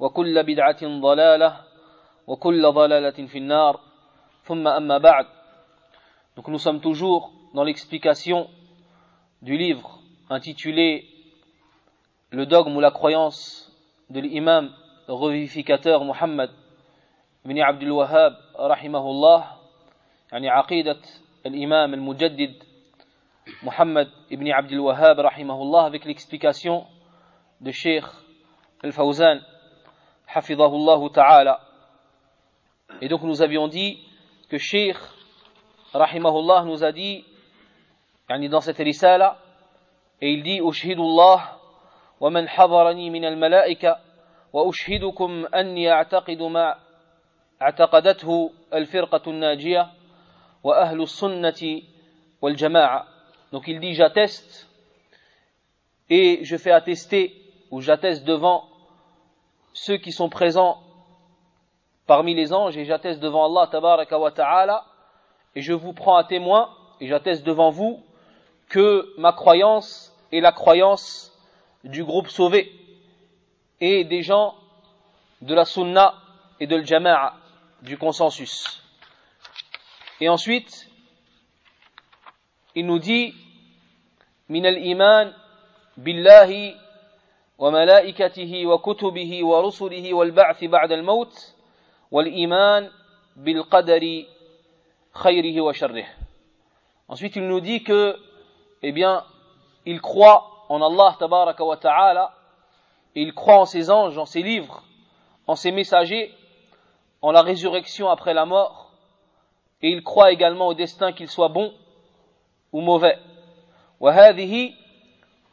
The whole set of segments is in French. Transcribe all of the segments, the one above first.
وكل بدعة ضلالة وكل ضلالة في النار ثم أما بعد Donc nous sommes toujours dans l'explication du livre intitulé Le dogme ou la croyance de l'imam revivificateur Muhammad ibn Abdul Wahhab rahimahullah يعني عقيدة الإمام المجدد محمد ibn Abdul Wahhab rahimahullah avec l'explication de Sheikh Al-Fawzan hafidahullah ta'ala et donc nous avions dit que Sheikh rahimahullah nous a dit يعني dans cette risala et il dit أشهد الله ومن حضرني من الملائكة وأشهدكم أني أعتقد ما اعتقدته الفرقة الناجية وأهل السنة والجماعة donc il dit j'atteste et je fais attester ou j'atteste devant ceux qui sont présents parmi les anges et j'atteste devant Allah et je vous prends à témoin et j'atteste devant vous que ma croyance est la croyance du groupe sauvé et des gens de la sunna et de l'jama'a, du consensus. Et ensuite, il nous dit, min al-iman billahi wa malaikatihi wa kutubihi wa rusulihi wal ba'thi ba'da al-maut wal iman bil qadari khayrihi wa sharrih. Ensuite, il nous dit que, eh bien, il croit en Allah tabaraka wa ta'ala, et il croit en ses anges, en ses livres, en ses messagers, en la résurrection après la mort, et il croit également au destin qu'il soit bon ou mauvais. وهذه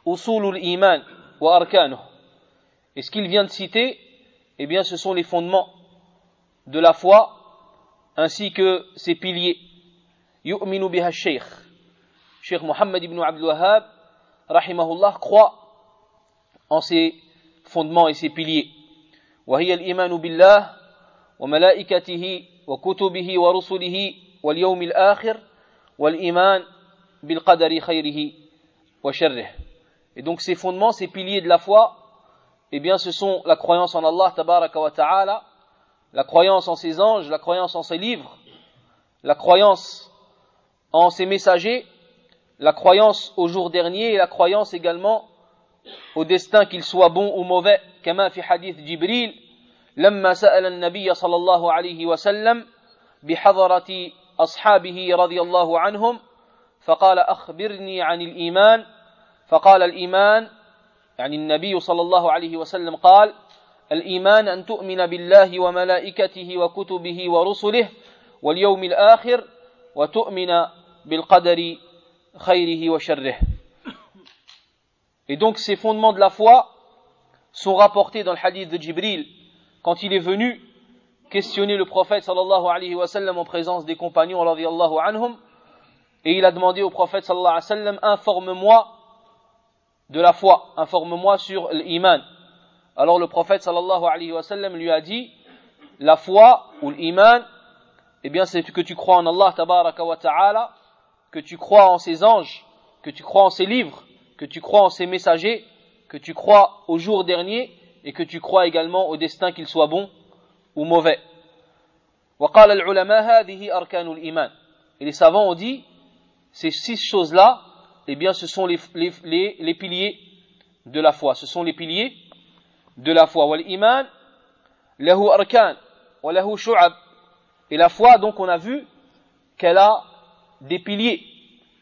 أصول الإيمان وأركانه. Et ce qu'il vient de citer, eh bien, ce sont les fondements de la foi, ainsi que ses piliers. يؤمن بها الشيخ. Cheikh Mohammed ibn Abdul Wahhab, rahimahullah, croit en ses fondements et ses piliers. وهي الإيمان بالله وملائكته وكتبه ورسله واليوم الآخر والإيمان بالقدر خيره وشره. Et donc ces fondements, ces piliers de la foi, eh bien ce sont la croyance en Allah tabaraka wa ta'ala, la croyance en ses anges, la croyance en ses livres, la croyance en ses messagers, la croyance au jour dernier et la croyance également au destin qu'il soit bon ou mauvais كما في حديث جبريل لما سأل النبي صلى الله عليه وسلم بحضرة أصحابه رضي الله عنهم فقال أخبرني عن الإيمان فقال الإيمان يعني النبي صلى الله عليه وسلم قال الإيمان أن تؤمن بالله وملائكته وكتبه ورسله واليوم الآخر وتؤمن بالقدر خيره وشره Et donc ces fondements de la foi sont rapportés dans le hadith de Jibril quand il est venu questionner le prophète sallallahu alayhi wa sallam en présence des compagnons radiyallahu anhum et il a demandé au prophète sallallahu alayhi wa sallam informe-moi de la foi, informe-moi sur l'iman. Alors le prophète sallallahu alayhi wa sallam lui a dit la foi ou l'iman eh bien c'est que tu crois en Allah wa ta'ala que tu crois en ses anges, que tu crois en ses livres, que tu crois en ses messagers, que tu crois au jour dernier et que tu crois également au destin qu'il soit bon ou mauvais. Et les savants ont dit, ces six choses-là, eh bien, ce sont les, les, les, piliers de la foi. Ce sont les piliers de la foi. Wal-iman. Et la foi, donc, on a vu qu'elle a des piliers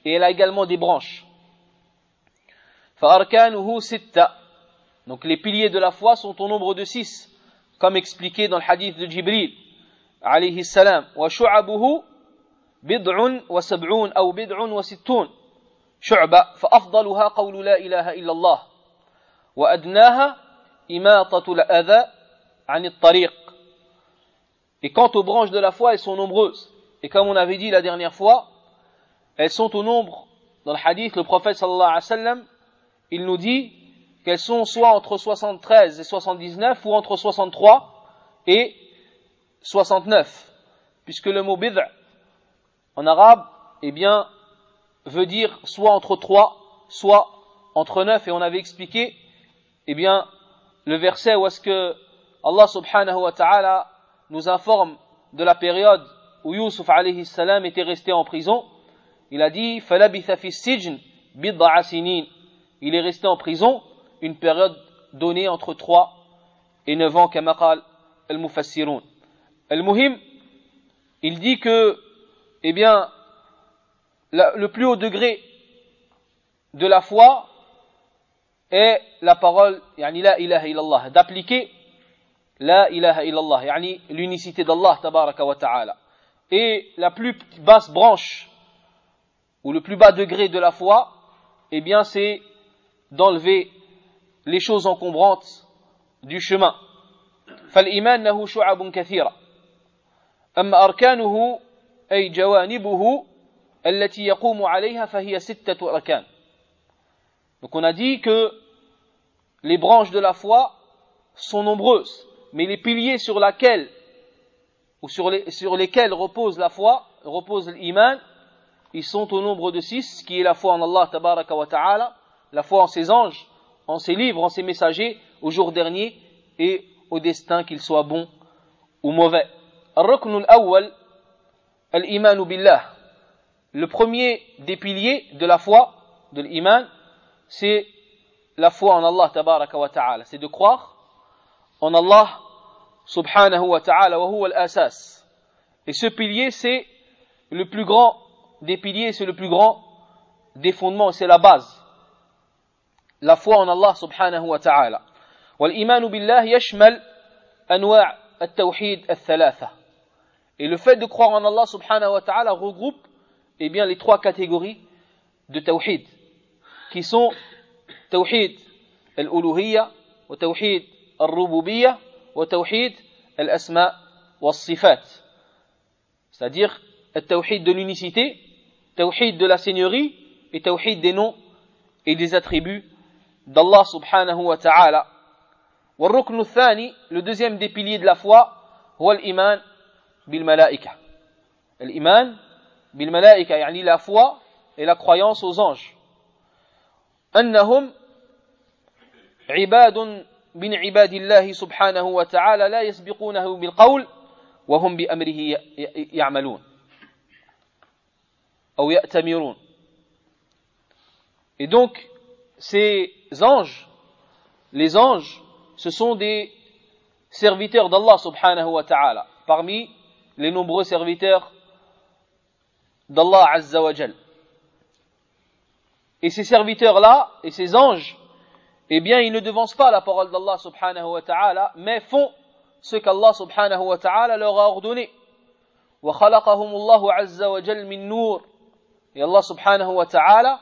et elle a également des branches. Sitta. Donc, les piliers de la foi sont au nombre de six, comme expliqué dans le hadith de Jibril, alayhi salam. Wa shu'abuhu bid'un wa sab'un, ou bid'un wa sittun. شعبة فأفضلها قول لا إله إلا الله وأدناها إماطة الأذى عن الطريق Et quant aux branches de la foi, elles sont nombreuses. Et comme on avait dit la dernière fois, elles sont au nombre, dans le hadith, le prophète sallallahu alayhi wa sallam, il nous dit qu'elles sont soit entre 73 et 79 ou entre 63 et 69 puisque le mot bid'a en arabe eh bien veut dire soit entre 3 soit entre 9 et on avait expliqué eh bien le verset où est-ce que Allah subhanahu wa ta'ala nous informe de la période où Yusuf alayhi salam était resté en prison il a dit sijn bid'a sinin il est resté en prison une période donnée entre 3 et 9 ans, comme al-Mufassirun. Al-Muhim, il dit que, eh bien, le plus haut degré de la foi est la parole, yani la ilaha illallah, d'appliquer la ilaha illallah, yani l'unicité d'Allah, tabaraka wa ta'ala. Et la plus basse branche, ou le plus bas degré de la foi, eh bien, c'est d'enlever les choses encombrantes du chemin. فالإيمان له شعب كثيرة أما أركانه أي جوانبه التي يقوم عليها فهي ستة أركان Donc on a dit que les branches de la foi sont nombreuses, mais les piliers sur lesquels ou sur, les, sur lesquels repose la foi, repose l'iman, ils sont au nombre de six, qui est la foi en Allah tabaraka wa ta'ala, la foi en ses anges, en ses livres, en ses messagers, au jour dernier et au destin qu'il soit bon ou mauvais. Le premier des piliers de la foi, de l'iman, c'est la foi en Allah tabaraka wa ta'ala. C'est de croire en Allah subhanahu wa ta'ala wa huwa al-asas. Et ce pilier, c'est le plus grand des piliers, c'est le plus grand des fondements, c'est la base la foi en Allah subhanahu wa ta'ala. والإيمان بالله يشمل أنواع التوحيد الثلاثة. Et le fait de croire en Allah subhanahu wa ta'ala regroupe eh bien, les trois catégories de tawhid qui sont tawhid al-uluhiyya wa tawhid al-rububiyya wa tawhid al-asma wa sifat c'est-à-dire le tawhid de l'unicité tawhid de la seigneurie et tawhid des noms et des attributs d'Allah subhanahu wa ta'ala. والركن الثاني le deuxième des piliers de la foi هو الإيمان بالملائكة الإيمان بالملائكة يعني la foi et la croyance aux anges أنهم عباد من عباد الله سبحانه وتعالى لا يسبقونه بالقول وهم بأمره يعملون أو يأتمرون Et donc, ces anges, les anges, ce sont des serviteurs d'Allah subhanahu wa ta'ala, parmi les nombreux serviteurs d'Allah azza wa jal. Et ces serviteurs-là, et ces anges, eh bien, ils ne devancent pas la parole d'Allah subhanahu wa ta'ala, mais font ce qu'Allah subhanahu wa ta'ala leur a ordonné. وخلقهم الله عز وجل من نور et Allah subhanahu wa ta'ala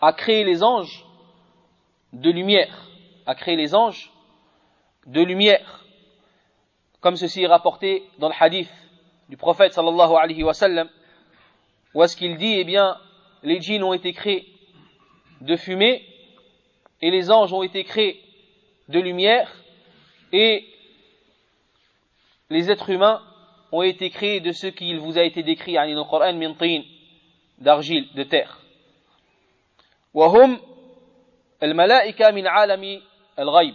a créé les anges de lumière, a créé les anges de lumière, comme ceci est rapporté dans le hadith du prophète sallallahu alayhi wa sallam, où est-ce qu'il dit, eh bien, les djinns ont été créés de fumée et les anges ont été créés de lumière et les êtres humains ont été créés de ce qu'il vous a été décrit dans le Coran min d'argile, de terre. وهم الملائكة من عالم الغيب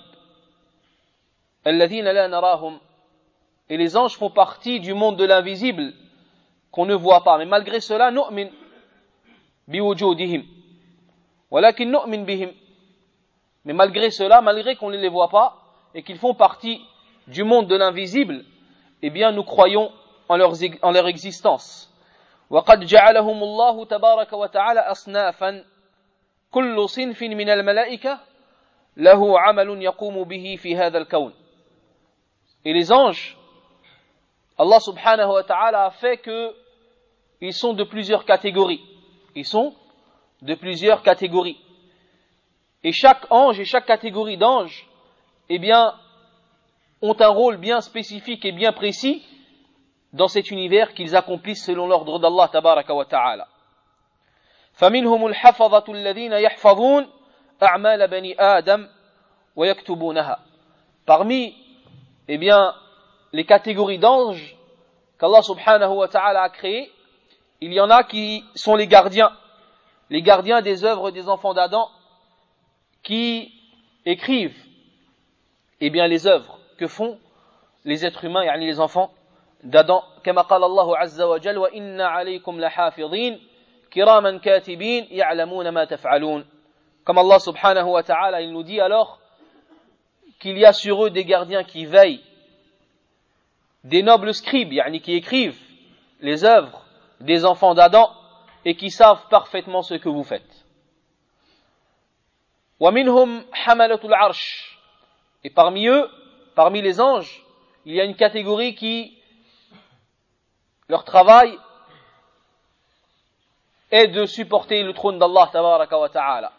الذين لا نراهم et les anges font partie du monde de l'invisible qu'on ne voit pas mais malgré cela نؤمن بوجودهم ولكن نؤمن بهم mais malgré cela malgré qu'on ne les voit pas et qu'ils font partie du monde de l'invisible eh bien nous croyons en leur, en leur existence وقد جعلهم الله تبارك وتعالى أصنافا كل صنف من الملائكة له عمل يقوم به في هذا الكون Et les anges, Allah subhanahu wa ta'ala a fait que ils sont de plusieurs catégories. Ils sont de plusieurs catégories. Et chaque ange et chaque catégorie d'anges, eh bien, ont un rôle bien spécifique et bien précis dans cet univers qu'ils accomplissent selon l'ordre d'Allah tabaraka wa ta'ala. فمنهم الحفظة الذين يحفظون أعمال بني آدم ويكتبونها. Parmi, eh bien, les catégories d'anges qu'Allah subhanahu wa ta'ala a créées, il y en a qui sont les gardiens, les gardiens des œuvres des enfants d'Adam, qui écrivent, eh bien, les œuvres que font les êtres humains, yani les enfants d'Adam, كما قال الله عز وجل وإن عليكم لحافظين كراما كاتبين يعلمون ما تفعلون comme Allah subhanahu wa ta'ala il nous dit alors qu'il y a sur eux des gardiens qui veillent des nobles scribes yani qui écrivent les œuvres des enfants d'Adam et qui savent parfaitement ce que vous faites ومنهم حملة العرش et parmi eux parmi les anges il y a une catégorie qui leur travail est de supporter le trône d'Allah tabaraka wa ta'ala.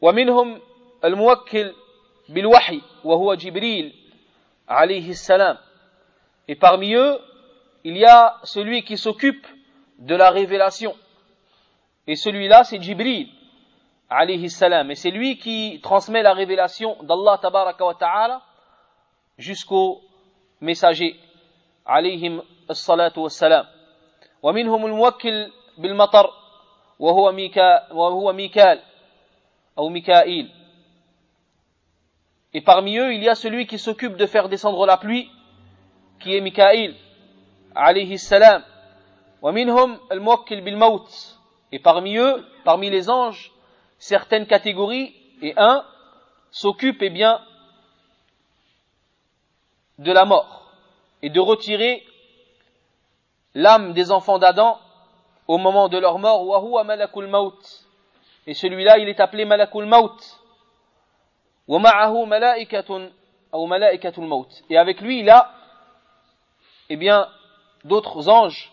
ومنهم الموكل بالوحي وهو جبريل عليه السلام et parmi eux il y a celui qui s'occupe de la révélation et celui-là c'est Jibril alayhi salam et c'est lui qui transmet la révélation d'Allah tabaraka wa ta'ala jusqu'au messager عليهم الصلاة والسلام ومنهم الموكل بالمطر وهو ميكا وهو ميكال أو ميكائيل et parmi eux, il y a celui qui s'occupe de faire descendre la pluie, qui est Mikaïl, alayhi salam. Et parmi eux, parmi les anges, certaines catégories, et un s'occupe, eh bien, de la mort, et de retirer l'âme des enfants d'Adam au moment de leur mort, et celui-là, il est appelé Malakul Maut. Et avec lui, il a, eh bien, d'autres anges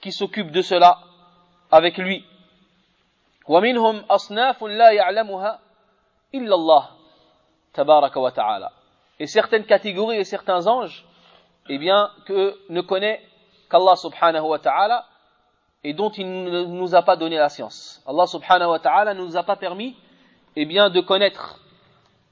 qui s'occupent de cela avec lui. ومنهم أصناف لا يعلمها إلا الله تبارك وتعالى. Et certaines catégories et certains anges eh bien, que ne connaît qu'Allah subhanahu wa ta'ala et dont il ne nous a pas donné la science. Allah subhanahu wa ta'ala ne nous a pas permis, eh bien, de connaître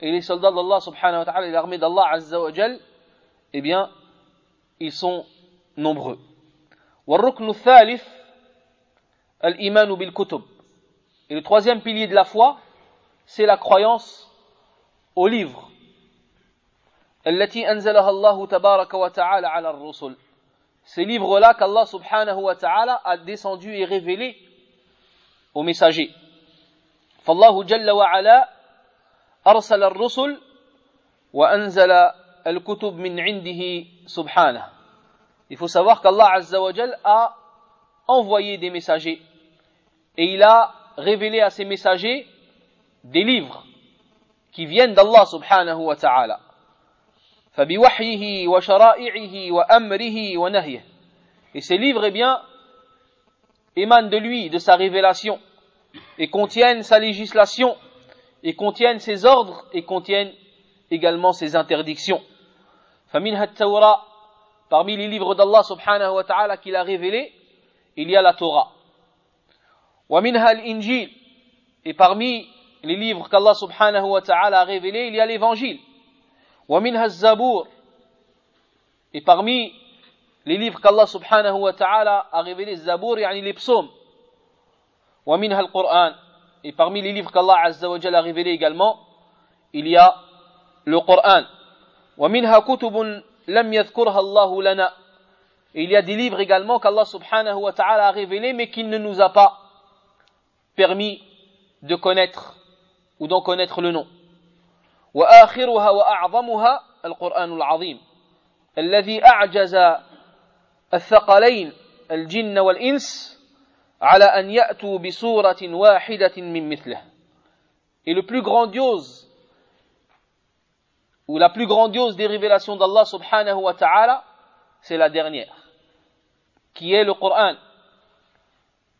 et les soldats d'Allah subhanahu wa ta'ala et l'armée d'Allah azza wa jal eh bien ils sont nombreux et le troisième pilier de la foi c'est la croyance على الرسل ces livres-là qu'Allah subhanahu wa ta'ala a descendu et révélé aux messagers. فالله جل وعلا أرسل الرسل وأنزل الكتب من عنده سبحانه. Il faut savoir qu'Allah Azza wa Jal a envoyé des messagers et il a révélé à ces messagers des livres qui viennent d'Allah subhanahu wa ta'ala. فبوحيه وشرائعه وأمره ونهيه et ces livres eh bien émanent de lui, de sa révélation, et contiennent sa législation, et contiennent ses ordres, et contiennent également ses interdictions. فمنها Torah, parmi les livres d'Allah subhanahu wa ta'ala qu'il a révélés, il y a la Torah. ومنها الإنجيل, et parmi les livres qu'Allah subhanahu wa ta'ala a révélés, il y a l'évangile. ومنها الزبور, et parmi les livres qu'Allah subhanahu wa ta'ala a révélés, Zabour, yani les psaumes. ومنها القرآن, et parmi les livres qu'Allah azza wa a révélés également, il y a le Coran. ومنها كتب لم يذكرها الله لنا. Et il y a des livres également qu'Allah subhanahu wa ta'ala a révélés mais qu'il ne nous a pas permis de connaître ou d'en connaître le nom. وآخرها وأعظمها القرآن العظيم الذي أعجز الثقلين الجن والإنس على أن يأتوا بصورة واحدة من مثله. Et le plus grandiose ou la plus grandiose des révélations d'Allah subhanahu wa ta'ala, c'est la dernière, qui est le Coran.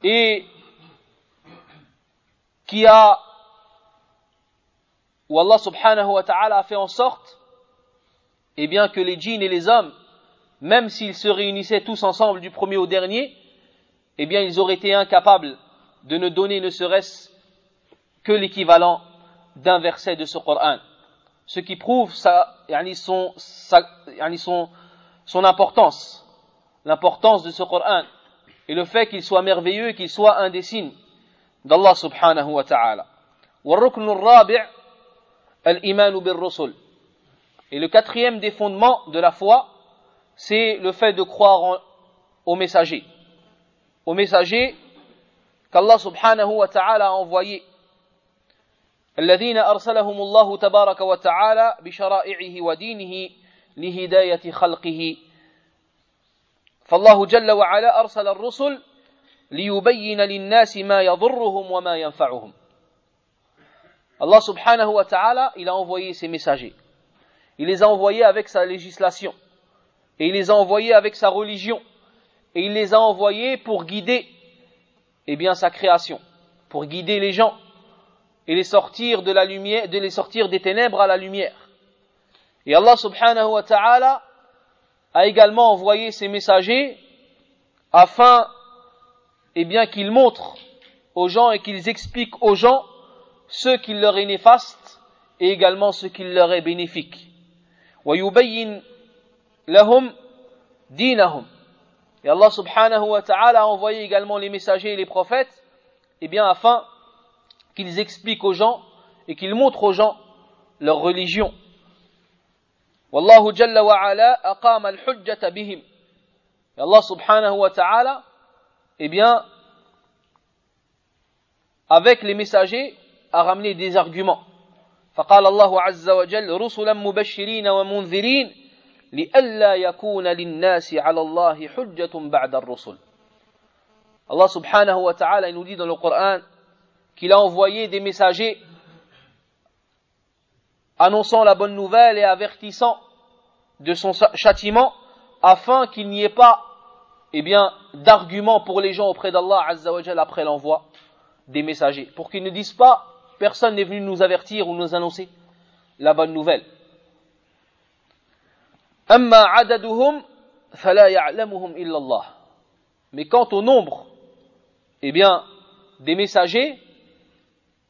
Et qui a, où Allah subhanahu wa ta'ala a fait en sorte, eh bien que les djinns et les hommes, même s'ils se réunissaient tous ensemble du premier au dernier, eh bien ils auraient été incapables de ne donner ne serait-ce que l'équivalent d'un verset de ce Coran ce qui prouve sa, son, importance, l'importance de ce Coran, et le fait qu'il soit merveilleux, qu'il soit un des signes d'Allah subhanahu wa ta'ala. Et le quatrième des fondements de la foi, c'est le fait de croire aux messagers. Aux messagers qu'Allah subhanahu wa ta'ala a envoyés الذين أرسلهم الله تبارك وتعالى بشرائعه ودينه لهداية خلقه فالله جل وعلا أرسل الرسل ليبين للناس ما يضرهم وما ينفعهم Allah subhanahu wa ta'ala, il a envoyé ses messagers. Il les a envoyés avec sa législation. Et il les a envoyés avec sa religion. Et il les a envoyés pour guider, eh bien, sa création. Pour guider les gens et les sortir de la lumière, de les sortir des ténèbres à la lumière. Et Allah subhanahu wa ta'ala a également envoyé ses messagers afin, eh bien, qu'ils montrent aux gens et qu'ils expliquent aux gens ce qui leur est néfaste et également ce qui leur est bénéfique. lahum dinahum. Et Allah subhanahu wa ta'ala a envoyé également les messagers et les prophètes, eh bien, afin qu'ils expliquent aux gens et qu'ils montrent aux gens leur religion. Wallahu jalla wa ala aqama al-hujjata bihim. Et Allah subhanahu wa ta'ala, eh bien, avec les messagers, a ramené des arguments. فقال الله عز وجل رسلا مبشرين ومنذرين لئلا يكون للناس على الله حجة بعد الرسل Allah subhanahu wa ta'ala nous dit dans le Coran qu'il a envoyé des messagers annonçant la bonne nouvelle et avertissant de son châtiment afin qu'il n'y ait pas eh bien d'arguments pour les gens auprès d'Allah Azzawajal après l'envoi des messagers pour qu'ils ne disent pas personne n'est venu nous avertir ou nous annoncer la bonne nouvelle Mais quant au nombre eh bien des messagers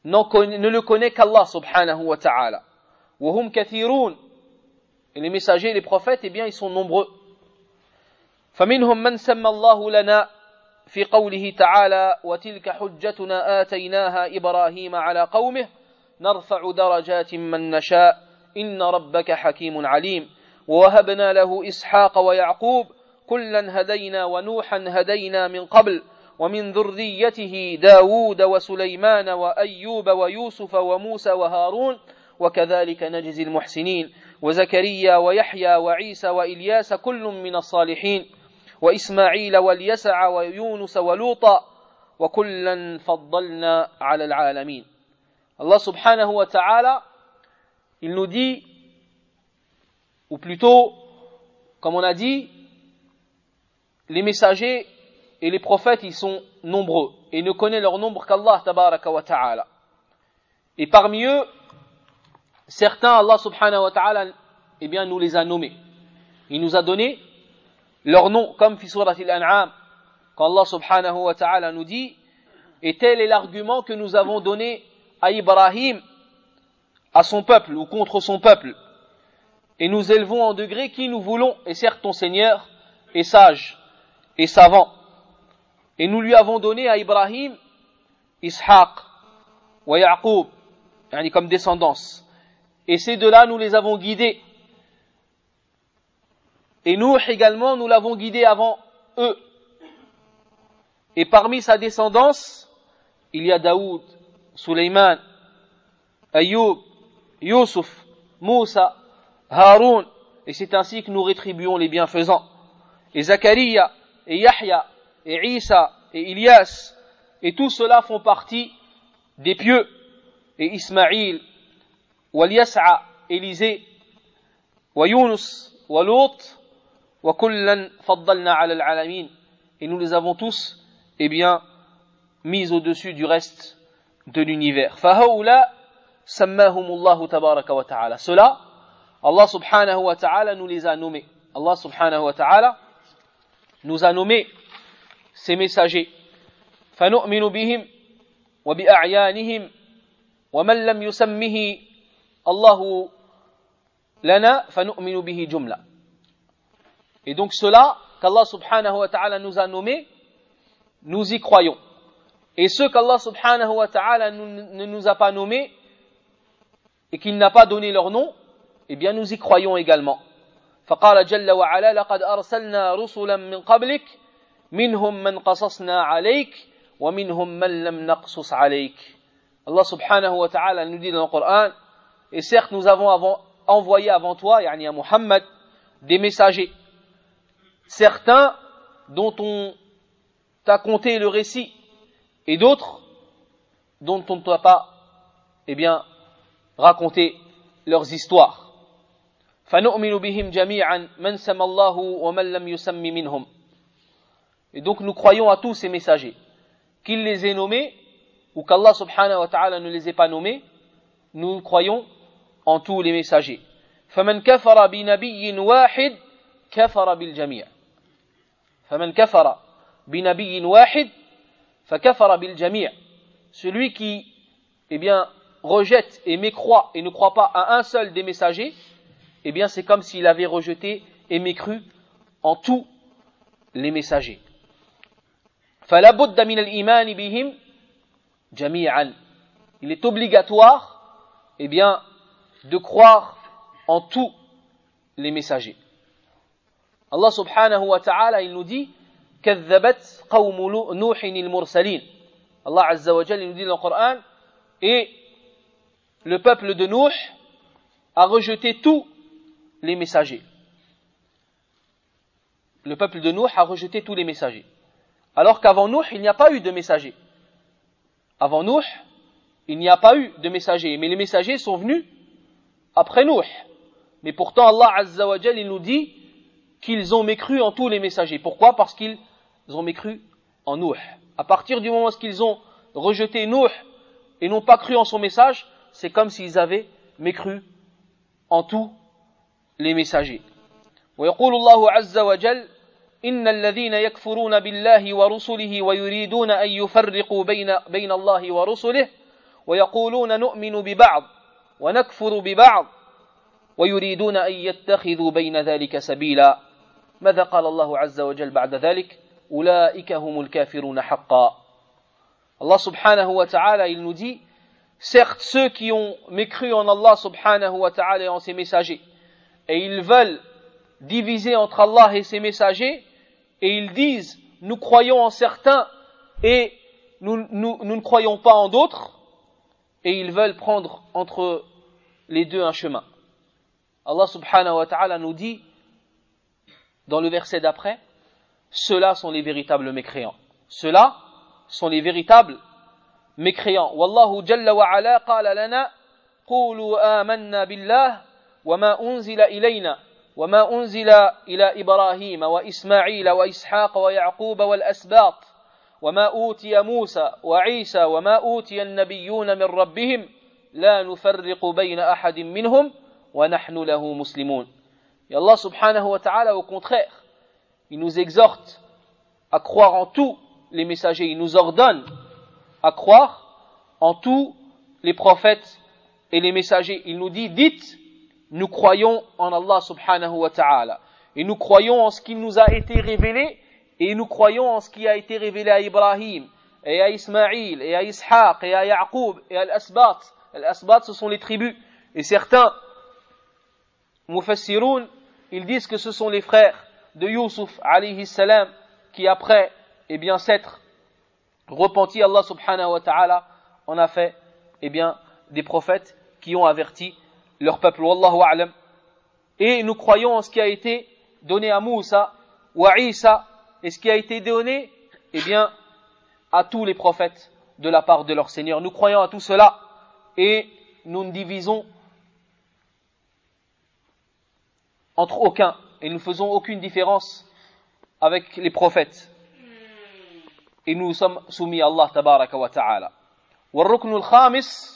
ne le connaît qu'Allah subhanahu wa ta'ala. hum kathirun. Et les messagers, les prophètes, eh bien, ils sont nombreux. فمنهم من سمى الله لنا في قوله تعالى وتلك حجتنا آتيناها إبراهيم على قومه نرفع درجات من نشاء إن ربك حكيم عليم ووهبنا له إسحاق ويعقوب كلا هدينا ونوحا هدينا من قبل ومن ذريته داود وسليمان وأيوب ويوسف وموسى وهارون وكذلك نجزي المحسنين. وزكريا ويحيى وعيسى وإلياس كل من الصالحين. وإسماعيل واليسع ويونس ولوطا وكلا فضلنا على العالمين. الله سبحانه وتعالى il nous dit ou plutôt comme on a dit les messagers et les prophètes, ils sont nombreux, et ne connaît leur nombre qu'Allah tabaraka wa ta'ala. Et parmi eux, certains, Allah subhanahu wa ta'ala, eh bien, nous les a nommés. Il nous a donné leur nom, comme fi surat al-an'am, quand Allah subhanahu wa ta'ala nous dit, et tel est l'argument que nous avons donné à Ibrahim, à son peuple, ou contre son peuple. Et nous élevons en degré qui nous voulons, et certes ton Seigneur est sage et savant. Et nous lui avons donné à Ibrahim Ishaq wa Yaqub, comme descendance. Et ces deux-là, nous les avons guidés. Et nous également, nous l'avons guidé avant eux. Et parmi sa descendance, il y a Daoud, Suleiman, Ayoub, Yusuf, Moussa, Haroun, et c'est ainsi que nous rétribuons les bienfaisants. Et Zachariah, et Yahya, et Isa, et Ilias, et tous ceux-là font partie des pieux. Et Ismaïl, Walias'a, Élisée, wa Yunus, wa kullan faddalna ala al-alamin. Et nous les avons tous, eh bien, mis au-dessus du reste de l'univers. Tabaraka wa ta'ala. Cela, Allah subhanahu wa ta'ala nous les a nommés. Allah subhanahu wa ta'ala nous a nommé ces messagers. فنؤمن بهم وبأعيانهم ومن لم يسمه الله لنا فنؤمن به جملة. Et donc cela qu'Allah subhanahu wa ta'ala nous a nommés, nous y croyons. Et ceux qu'Allah subhanahu wa ta'ala ne nous a pas nommés et qu'il n'a pas donné leur nom, eh bien nous y croyons également. فقال جل وعلا لقد أرسلنا رسلا من قبلك منهم من قصصنا عليك ومنهم من لم نقصص عليك Allah subhanahu wa ta'ala nous dit dans le Coran et certes nous avons avant, envoyé avant toi yani à Muhammad des messagers certains dont on t'a conté le récit et d'autres dont on ne t'a pas eh bien raconté leurs histoires فنؤمن بهم جميعا من سمى الله ومن لم يسم منهم Et donc nous croyons à tous ces messagers, qu'il les ait nommés ou qu'Allah subhanahu wa ta'ala ne les ait pas nommés, nous croyons en tous les messagers. فمن كفر بنبي واحد كفر بالجميع فمن كفر بنبي واحد فكفر بالجميع celui qui eh bien rejette et mécroit et ne croit pas à un seul des messagers eh bien c'est comme s'il avait rejeté et mécru en tous les messagers. Il est obligatoire eh bien, de croire en tous les messagers. Allah subhanahu wa ta'ala, il nous dit كذبت قوم نوح المرسلين Allah azza wa jalla, il nous dit dans le Coran et le peuple de Nuh a rejeté tous les messagers le peuple de Nuh a rejeté tous les messagers. Alors qu'avant Nuh, il n'y a pas eu de messagers. Avant Nuh, il n'y a pas eu de messagers. Mais les messagers sont venus après Nuh. Mais pourtant, Allah Azza wa il nous dit qu'ils ont mécru en tous les messagers. Pourquoi? Parce qu'ils ont mécru en Nuh. À partir du moment où ils ont rejeté Nuh et n'ont pas cru en son message, c'est comme s'ils avaient mécru en tous messagers. ويقول الله عز وجل إن الذين يكفرون بالله ورسله ويريدون أن يفرقوا بين, بين الله ورسله ويقولون نؤمن ببعض ونكفر ببعض ويريدون أن يتخذوا بين ذلك سبيلا. ماذا قال الله عز وجل بعد ذلك؟ أولئك هم الكافرون حقا. Allah subhanahu wa ta'ala il nous dit certes ceux qui ont mécru en Allah subhanahu wa ta'ala et en ses messagers et ils veulent diviser entre Allah et ses messagers et ils disent nous croyons en certains et nous, ne croyons pas en d'autres et ils veulent prendre entre les deux un chemin. Allah subhanahu wa ta'ala nous dit dans le verset d'après ceux-là sont les véritables mécréants. Ceux-là sont les véritables mécréants. Wallahu jalla wa ala qala lana qulu amanna billah ma unzila ilayna وما أنزل إلى إبراهيم وإسماعيل وإسحاق ويعقوب والأسباط وما أوتي موسى وعيسى وما أوتي النبيون من ربهم لا نفرق بين أحد منهم ونحن له مسلمون Et Allah subhanahu wa ta'ala, au contraire, il nous exhorte à croire en tous les messagers, il nous ordonne à croire en tous les prophètes et les messagers. Il nous dit, dites, nous croyons en Allah subhanahu wa ta'ala. Et nous croyons en ce qui nous a été révélé, et nous croyons en ce qui a été révélé à Ibrahim, et à Ismaïl, et à Ishaq, et à Yaqub, et à Al-Asbat. Al-Asbat, ce sont les tribus. Et certains, Mufassiroun, ils disent que ce sont les frères de Yusuf, alayhi salam, qui après, eh bien, s'être repenti, Allah subhanahu wa ta'ala, en a fait, eh bien, des prophètes qui ont averti leur peuple. Wallahu a'lam. Et nous croyons en ce qui a été donné à Moussa ou à Isa, et ce qui a été donné, eh bien, à tous les prophètes de la part de leur Seigneur. Nous croyons à tout cela, et nous ne divisons entre aucun, et nous ne faisons aucune différence avec les prophètes. Et nous sommes soumis à Allah tabaraka wa ta'ala. والركن الخامس الإيمان باليوم الآخر.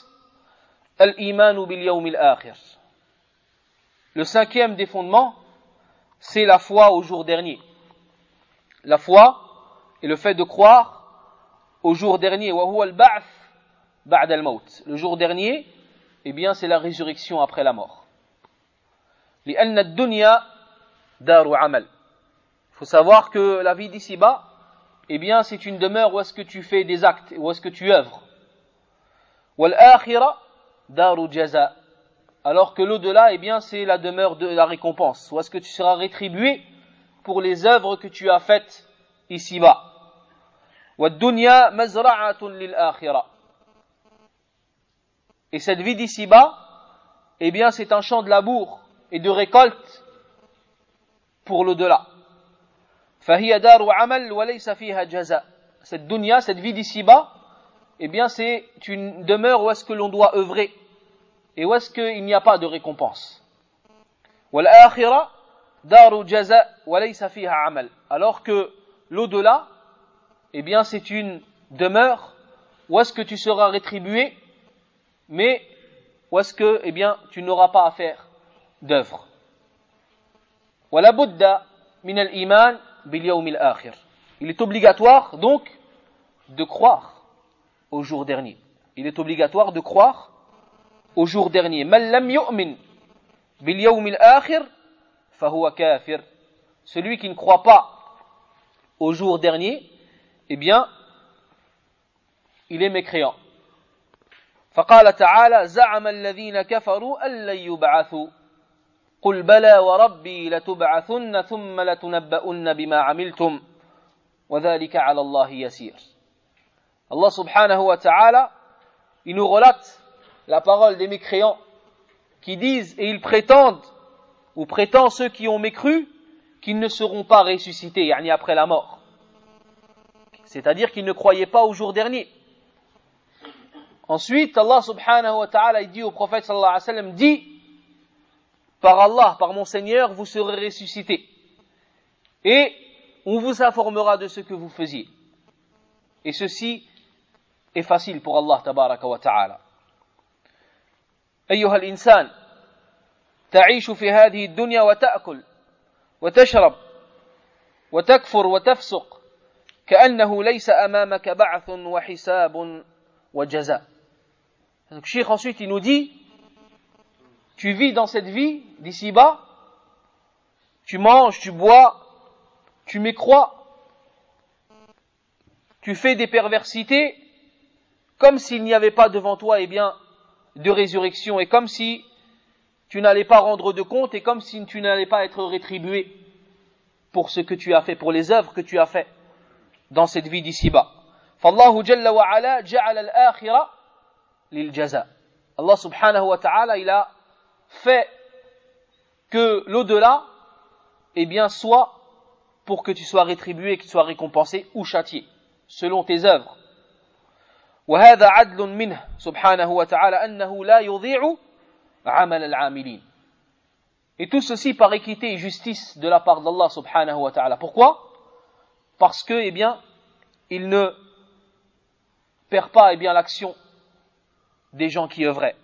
le cinquième des fondements, c'est la foi au jour dernier. La foi et le fait de croire au jour dernier. Le jour dernier, eh bien, c'est la résurrection après la mort. Il faut savoir que la vie d'ici-bas, eh bien, c'est une demeure où est-ce que tu fais des actes, où est-ce que tu œuvres daru jaza. Alors que l'au-delà, eh bien, c'est la demeure de la récompense. Ou est-ce que tu seras rétribué pour les œuvres que tu as faites ici-bas? Et cette vie d'ici-bas, eh bien, c'est un champ de labour et de récolte pour l'au-delà. Cette dunya, cette vie d'ici-bas, eh bien, c'est une demeure où est-ce que l'on doit œuvrer et où est-ce qu'il n'y a pas de récompense. Alors que l'au-delà, eh bien, c'est une demeure où est-ce que tu seras rétribué, mais où est-ce que, eh bien, tu n'auras pas à faire d'œuvre. Il est obligatoire, donc, de croire au jour dernier. Il est obligatoire de croire au jour dernier. Celui qui ne croit pas au jour dernier, eh bien, il est mécréant. فقال تعالى زعم الذين كفروا أن لن يبعثوا قل بلى وربي لتبعثن ثم لتنبؤن بما عملتم وذلك على الله يسير subhanahu wa ta'ala il nous relate la parole des mécréants qui disent et ils prétendent ou prétendent ceux qui ont mécru qu'ils ne seront pas ressuscités yani après la mort c'est-à-dire qu'ils ne croyaient pas au jour dernier ensuite Allah subhanahu wa ta'ala dit au prophète sallallahu alayhi wa sallam dit par Allah, par mon Seigneur, vous serez ressuscités. Et on vous informera de ce que vous faisiez. Et ceci est facile pour Allah tabaraka wa ta'ala. أيها الإنسان تعيش في هذه الدنيا وتأكل وتشرب وتكفر وتفسق كأنه ليس أمامك بعث وحساب وجزاء. Donc, Cheikh ensuite il nous dit tu vis dans cette vie d'ici-bas, tu manges, tu bois, tu m'écrois, tu fais des perversités, comme s'il n'y avait pas devant toi, eh bien, de résurrection, et comme si tu n'allais pas rendre de compte, et comme si tu n'allais pas être rétribué pour ce que tu as fait, pour les œuvres que tu as fait dans cette vie d'ici-bas. فالله جل وعلا جعل الآخرة للجزاء. Allah subhanahu wa ta'ala, il a fait que l'au-delà, eh bien, soit pour que tu sois rétribué, que tu sois récompensé ou châtié, selon tes œuvres. وهذا عدل منه سبحانه وتعالى أنه لا يضيع عمل العاملين. Et tout ceci par équité et justice de la part d'Allah subhanahu wa ta'ala. Pourquoi Parce que, eh bien, il ne perd pas, eh bien, l'action des gens qui œuvraient.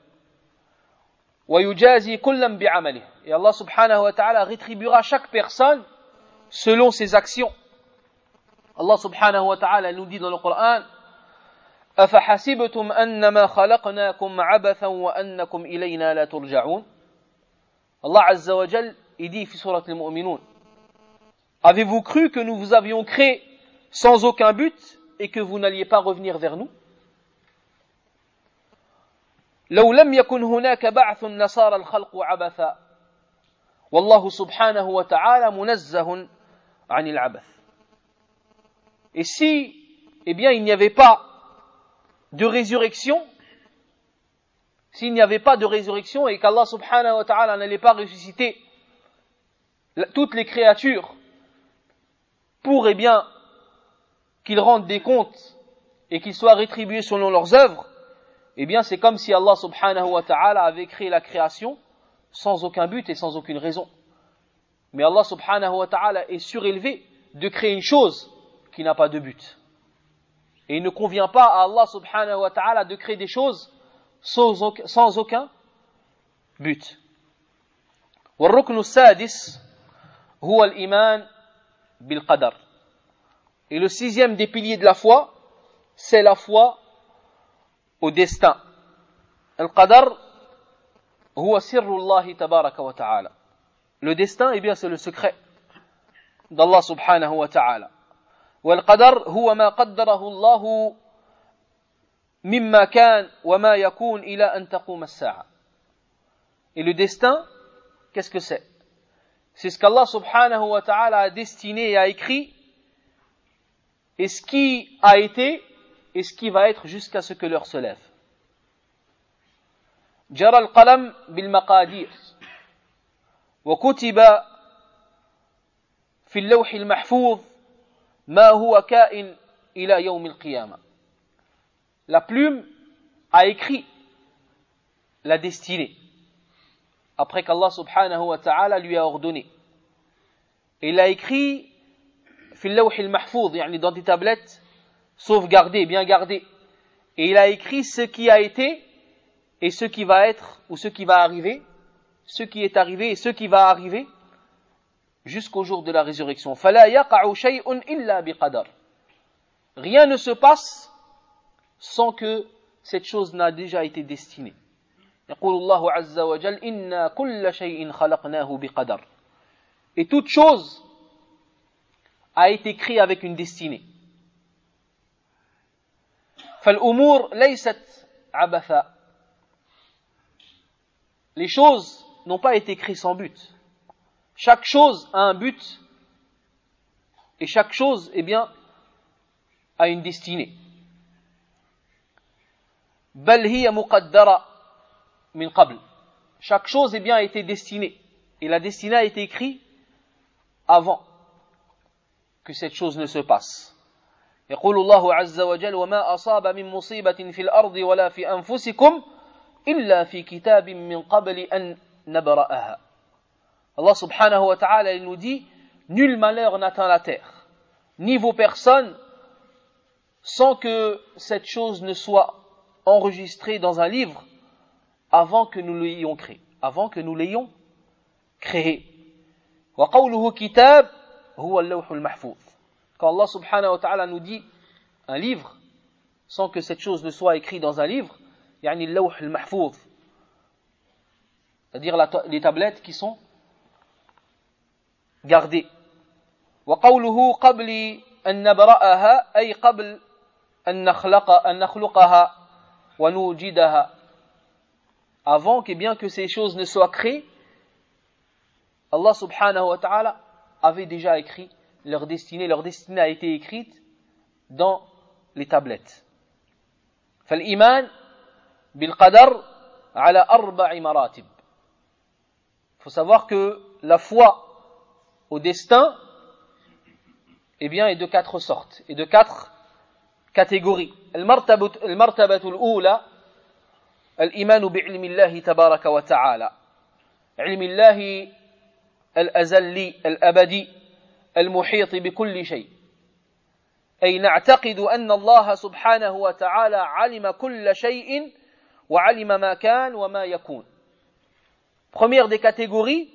Et Allah subhanahu wa ta'ala rétribuera chaque personne selon ses actions. Allah subhanahu wa ta'ala nous dit dans le Coran أفحسبتم أنما خلقناكم عبثا وأنكم إلينا لا ترجعون؟ الله عز وجل يدي في سورة المؤمنون Avez-vous cru que nous vous avions créé sans aucun but et que vous n'alliez pas revenir vers nous? لو لم يكن هناك بعث نصار الخلق عبثا والله سبحانه وتعالى منزه عن العبث. Et si, eh bien, il n'y avait pas de résurrection, s'il n'y avait pas de résurrection et qu'Allah subhanahu wa ta'ala n'allait pas ressusciter toutes les créatures pour, eh bien, qu'ils rendent des comptes et qu'ils soient rétribués selon leurs œuvres, eh bien, c'est comme si Allah subhanahu wa ta'ala avait créé la création sans aucun but et sans aucune raison. Mais Allah subhanahu wa ta'ala est surélevé de créer une chose qui n'a pas de but. Et il ne convient pas à Allah subhanahu wa ta'ala de créer des choses sans aucun, sans aucun but. والركن السادس هو الإيمان بالقدر. Et le sixième des piliers de la foi, c'est la foi au destin. القدر هو سر الله تبارك وتعالى. Le destin, eh bien, c'est le secret d'Allah subhanahu wa ta'ala. والقدر هو ما قدره الله مما كان وما يكون إلى أن تقوم الساعة. Et le destin, qu'est-ce que c'est C'est ce qu'Allah subhanahu wa ta'ala a destiné et a écrit, et ce qui a été, et ce qui va être jusqu'à ce que l'heure se lève. جرى القلم بالمقادير وكتب في اللوح المحفوظ ma huwa ka'in ila yawm. La plume a écrit la destinée après qu'Allah subhanahu wa ta'ala lui a ordonné. Et il a écrit fil lawh al-mahfouz, yani dans des tablettes sauvegardées, bien gardées. Et il a écrit ce qui a été et ce qui va être ou ce qui va arriver, ce qui est arrivé et ce qui va arriver jusqu'au jour de la résurrection. Rien ne se passe sans que cette chose n'a déjà été destinée. Et toute chose a été créée avec une destinée. Les choses n'ont pas été créées sans but. Chaque chose a un but et chaque chose, eh bien, a une destinée. Chaque chose, eh bien, a été destinée. Et la destinée a été écrite avant que cette chose ne se passe. يقول الله عز وجل وما أصاب من مصيبة في الأرض ولا في أنفسكم إلا في كتاب من قبل أن نبرأها Allah subhanahu wa ta'ala, il nous dit, nul malheur n'atteint la terre, ni vos personnes, sans que cette chose ne soit enregistrée dans un livre avant que nous l'ayons créé, avant que nous l'ayons créé. kitab Quand Allah subhanahu wa ta'ala nous dit un livre, sans que cette chose ne soit écrite dans un livre, يعني اللوح المحفوظ c'est-à-dire les tablettes qui sont gardées وقوله قبل أن نبرأها أي قبل أن نخلق أن نخلقها ونوجدها avant que bien que ces choses ne soient créées Allah subhanahu wa ta'ala avait déjà écrit leur destinée leur destinée a été écrite dans les tablettes فالإيمان بالقدر على أربع مراتب faut savoir que la foi au destin eh bien, est de quatre sortes et de quatre catégories. المرتبة الأولى الإيمان بعلم الله تبارك وتعالى علم الله الأزلي الأبدي المحيط بكل شيء أي نعتقد أن الله سبحانه وتعالى علم كل شيء وعلم ما كان وما يكون Première des catégories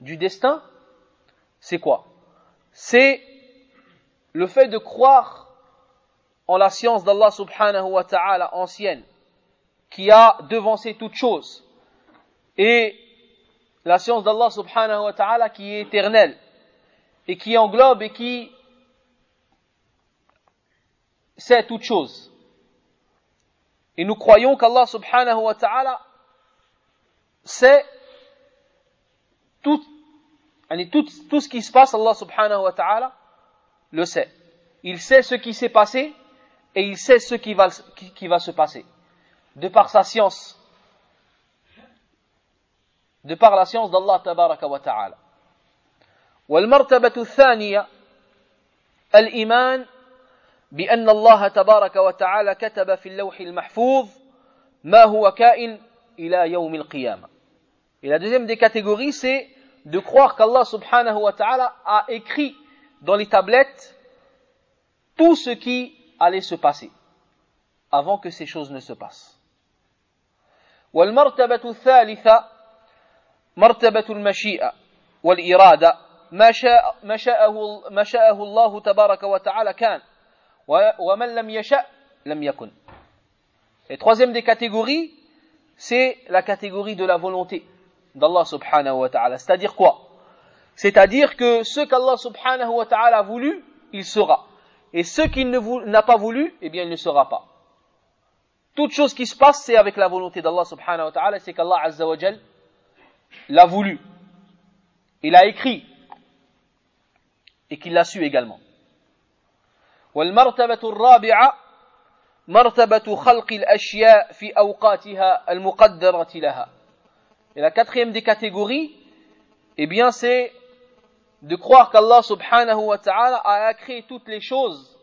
du destin, c'est quoi? C'est le fait de croire en la science d'Allah subhanahu wa ta'ala ancienne, qui a devancé toute chose, et la science d'Allah subhanahu wa ta'ala qui est éternelle, et qui englobe et qui sait toute chose. Et nous croyons qu'Allah subhanahu wa ta'ala sait tout, tout, tout ce qui se passe, Allah subhanahu wa ta'ala le sait. Il sait ce qui s'est passé et il sait ce qui va, qui, qui va se passer. De par sa science. De par la science d'Allah tabaraka wa ta'ala. والمرتبة الثانية الإيمان بأن الله تبارك وتعالى كتب في اللوح المحفوظ ما هو كائن إلى يوم القيامة. Et la deuxième des catégories, c'est de croire qu'Allah subhanahu wa ta'ala a écrit dans les tablettes tout ce qui allait se passer avant que ces choses ne se passent. والمرتبة الثالثة مرتبة المشيئة والإرادة ما شاء ما شاءه ما شاءه الله تبارك وتعالى كان ومن لم يشاء لم يكن. Et troisième des catégories, c'est la catégorie de la volonté d'Allah subhanahu wa ta'ala. C'est-à-dire quoi C'est-à-dire que ce qu'Allah subhanahu wa ta'ala a voulu, il sera. Et ce qu'il n'a pas voulu, eh bien il ne sera pas. Toute chose qui se passe, c'est avec la volonté d'Allah subhanahu wa ta'ala, c'est qu'Allah azza wa l'a voulu. Il a écrit. Et qu'il l'a su également. والمرتبة الرابعة مرتبة خلق الأشياء في أوقاتها المقدرة لها. Et la quatrième des catégories, eh bien c'est de croire qu'Allah subhanahu wa ta'ala a créé toutes les choses.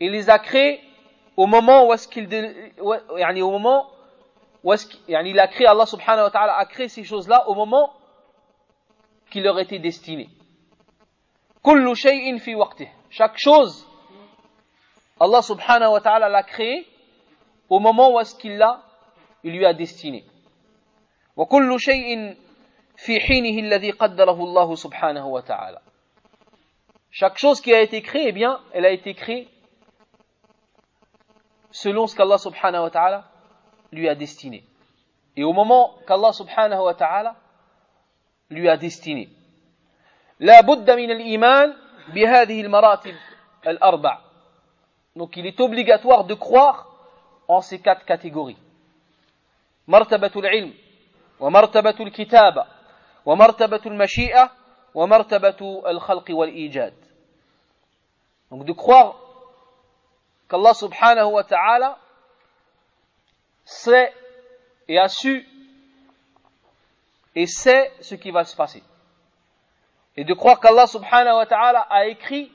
Il les a créées au moment où est-ce qu'il, au a créé, Allah subhanahu wa ta'ala a créé ces choses-là au moment qui leur était destiné. Chaque chose, Allah subhanahu wa ta'ala l'a créé au moment où est-ce qu'il l'a, il lui a destiné. وكل شيء في حينه الذي قدره الله سبحانه وتعالى chaque chose qui a été créée eh bien elle a été créée selon ce qu'Allah subhanahu wa ta'ala lui a destiné et au moment qu'Allah subhanahu wa ta'ala lui a destiné لا بد من الإيمان بهذه المراتب الأربع donc il est obligatoire de croire en ces quatre catégories مرتبة العلم ومرتبة الكتابة ومرتبة المشيئة ومرتبة الخلق والإيجاد donc de croire qu'Allah subhanahu wa ta'ala sait et a su et sait ce qui va se passer et de croire qu'Allah subhanahu wa ta'ala a écrit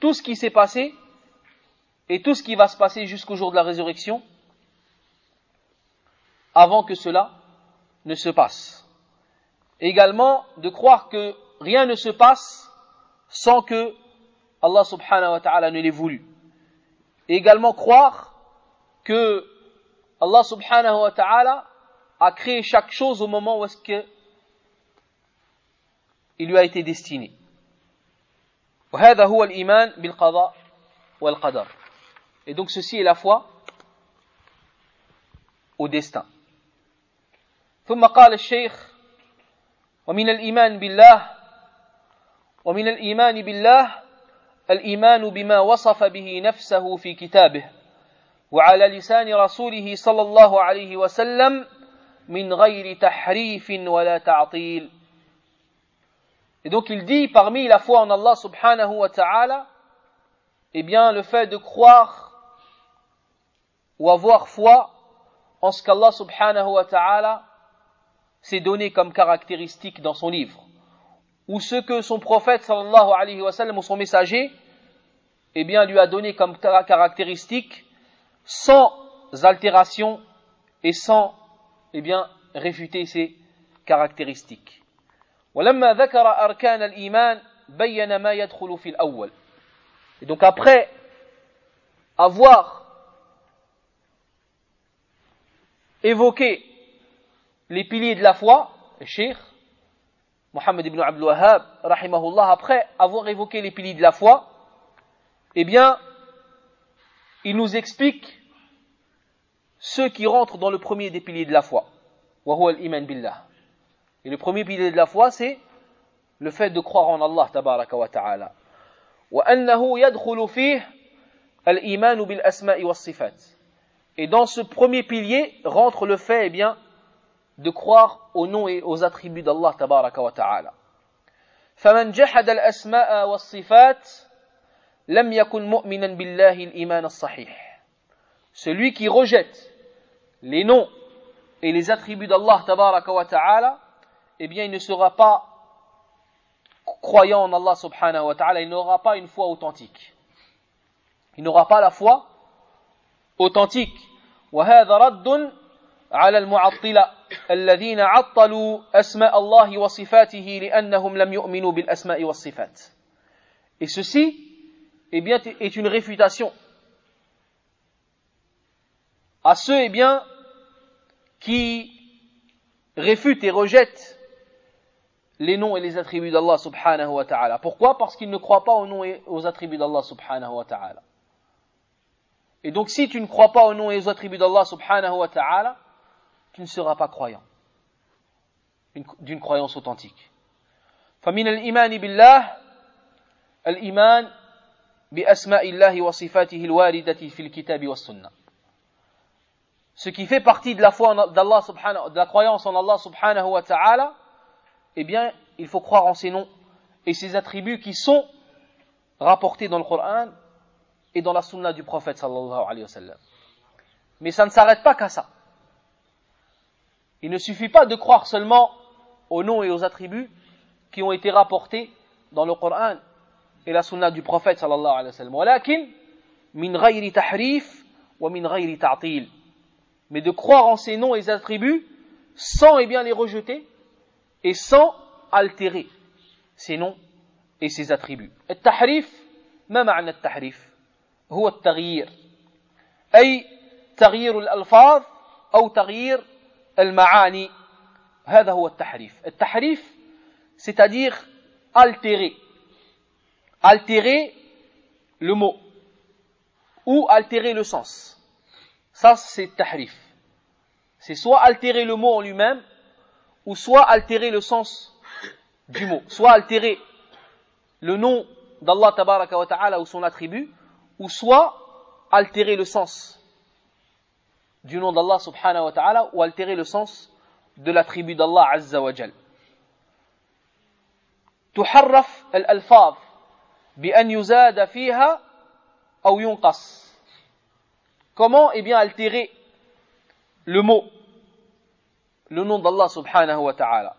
tout ce qui s'est passé et tout ce qui va se passer jusqu'au jour de la résurrection avant que cela ne se passe. Également, de croire que rien ne se passe sans que Allah subhanahu wa ta'ala ne l'ait voulu. également croire que Allah subhanahu wa ta'ala a créé chaque chose au moment où est-ce que il lui a été destiné. وهذا هو الإيمان بالقضاء والقدر. Et donc ceci est la foi au destin. ثم قال الشيخ ومن الإيمان بالله ومن الإيمان بالله الإيمان بما وصف به نفسه في كتابه وعلى لسان رسوله صلى الله عليه وسلم من غير تحريف ولا تعطيل. Et donc il dit parmi la foi en Allah subhanahu wa ta'ala, eh bien le fait de croire ou avoir foi en ce qu'Allah subhanahu wa ta'ala s'est donné comme caractéristique dans son livre, ou ce que son prophète sallallahu alayhi wa sallam ou son messager, eh bien, lui a donné comme caractéristique sans altération et sans, eh bien, réfuter ces caractéristiques. ولما ذكر أركان الإيمان بين ما يدخل في الأول et donc après avoir évoqué les piliers de la foi le Mohammed ibn Abdul rahimahullah après avoir évoqué les piliers de la foi eh bien il nous explique ceux qui rentrent dans le premier des piliers de la foi. Et le premier pilier de la foi c'est le fait de croire en Allah tabaraka wa ta'ala. Et dans ce premier pilier rentre le fait eh bien de croire aux noms et aux attributs d'Allah tabaraka wa ta'ala فمن جحد الأسماء والصفات لم يكن مؤمنا بالله الإيمان الصحيح celui qui rejette les noms et les attributs d'Allah tabaraka wa ta'ala eh bien il ne sera pas croyant en Allah subhanahu wa ta'ala il n'aura pas une foi authentique il n'aura pas la foi authentique وهذا رد على المعطلة الذين عطلوا أسماء الله وصفاته لأنهم لم يؤمنوا بالأسماء والصفات et ceci eh bien, est une réfutation à ceux eh bien, qui réfutent et rejettent les noms et les attributs d'Allah subhanahu wa ta'ala. Pourquoi Parce qu'ils ne croient pas aux noms et aux attributs d'Allah subhanahu wa ta'ala. Et donc si tu ne crois pas aux noms et aux attributs d'Allah subhanahu wa ta'ala, tu ne seras pas croyant d'une croyance authentique. فمن الإيمان بالله الإيمان بأسماء الله وصفاته الواردة في الكتاب والسنة ce qui fait partie de la foi d'Allah subhanahu, de la croyance en Allah subhanahu wa ta'ala, eh bien, il faut croire en ses noms et ses attributs qui sont rapportés dans le Coran et dans la sunna du prophète sallallahu alayhi wa sallam. Mais ça ne s'arrête pas qu'à ça. Il ne suffit pas de croire seulement aux noms et aux attributs qui ont été rapportés dans le Coran et la sunna du prophète sallallahu alayhi wa sallam. ولكن من غير تحريف ومن غير تعطيل mais de croire en ces noms et ses attributs sans et eh bien les rejeter et sans altérer ces noms et ses attributs. التحريف ما معنى التحريف؟ هو التغيير أي تغيير الألفاظ أو تغيير المعاني هذا هو التحريف التحريف c'est-à-dire altérer altérer le mot ou altérer le sens ça c'est tahrif c'est soit altérer le mot en lui-même, ou soit altérer le sens du mot, soit altérer le nom d'Allah tabaraka wa ta'ala ou son attribut, ou soit altérer le sens du nom d'Allah subhanahu wa ta'ala ou altérer le sens de l'attribut d'Allah azza wa jal. تحرف الألفاظ بأن يزاد فيها أو ينقص Comment eh bien altérer le mot, le nom d'Allah subhanahu wa ta'ala,